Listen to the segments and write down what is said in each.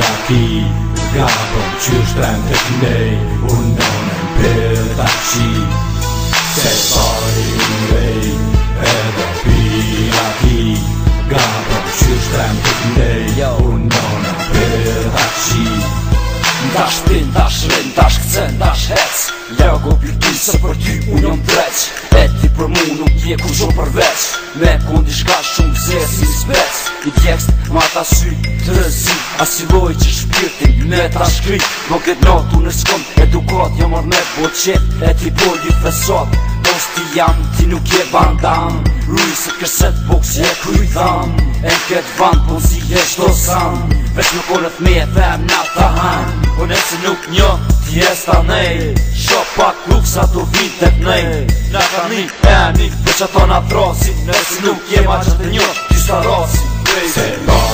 raki Gabon që shtrem të kinej Unë donem për të qi Se pari unë rej Edhe pira ki Gabon që shtrem të kinej Unë donem për të qi Ndash pin, ndash rin, ndash këcen, ndash hec Shkago bjuti se për ty unë jam preq E ti për mu nuk je ku qo përveq Me kondi shka shumë vëzir si një spec Një tjekst ma ta sy të rëzi A që shpirtin me ta shkri Në këtë natë unë s'kom edukat Një mërë me po qep e ti po një fesat Dos ti jam ti nuk je bandan Rui se kërset po kësi e kry E në këtë band po si e shto sam Vesh në kolët me e them në ta hanë që nuk një tjesta nej Qo jo pak luksa të vitet nej Në ka një peni, dhe që të në atrosi Nësë nuk jema që të një, ty Se lo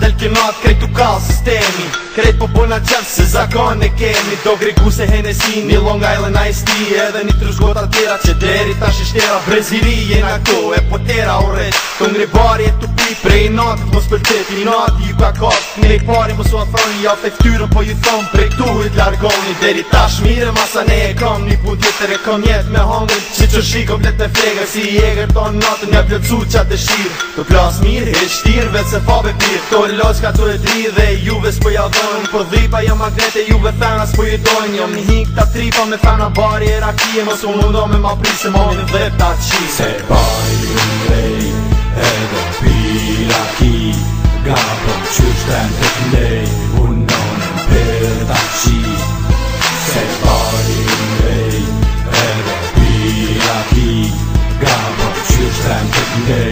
ده الكيما كريتو كان سيستيمي Krejt po bona qërë se zakon e kemi Do gregu se hene si një long island a i sti Edhe një trus gota tjera që deri ta shishtera Breziri e nga to e potera o rrët Do ngri bari e tupi prej natë Mos për të të natë ju ka kot Ne i pari mos u a ja për eftyrën po ju thonë Prej tu i t'largoni Deri ta shmire masa ne e kom Një pun tjetër e kom jet me hongën Si që shi komplet me flega si i eger ton të plas mirë e shtirë vetë se fa pe pirë Do e të e dri dhe juve s'po ja dhe Por Për dhipa jam magnete juve fanas po jetojnë Jom një hink ta tripa me fana bari e rakije Mos u mundo me ma pri se dhe ta qime Se bari u edhe pila ki Ga po qysh të në të kndej e për ta qi Se bari u ngrej edhe pila ki Ga po qysh të në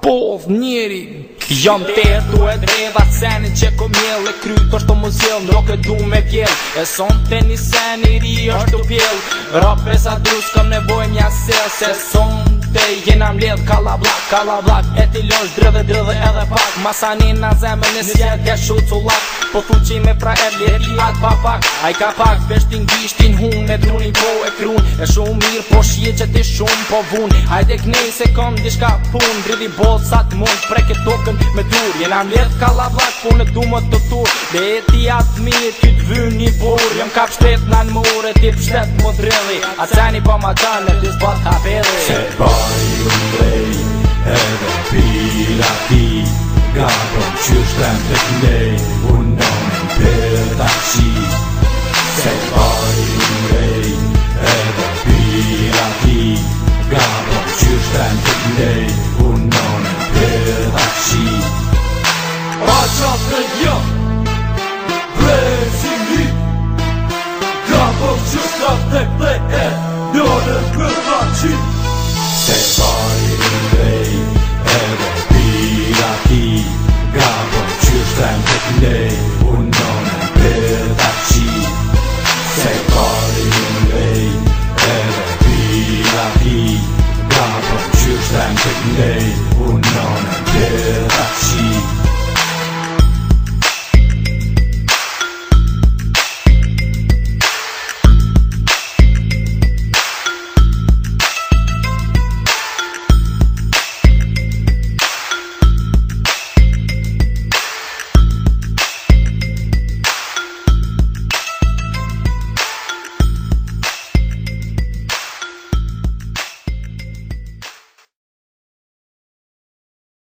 Бог в мире. Jam të e duhet dreva seni që ku mjell E krytë është të muzill, nuk e du me pjell E son të një seni ri është të pjell Rope sa drus, s'kam nevoj mja se Se son të jenam ledh, kalla blak, kalla blak E ti losh, drëdhe drëdhe edhe pak Masani në zemë në sjetë, dhe shu të lak Po fuqi me pra e vjeri atë pa pak A i ka pak, beshtin gishtin hun Me drunin po e krun E shumë mirë, po shje që ti shumë po vun Hajde knej se kom dishka pun Dridi sa të mund, preke tokën me dur Jena në letë ka la vlak, po në du më të tur Dhe e ti atë mirë, ty të vynë një burë Jëm ka pështet në në mure, ti pështet më të A të janë i bëma të janë, ty së bëtë ka përri Se bëjë u lejë, edhe pila ti Ga po që shtem të të u Day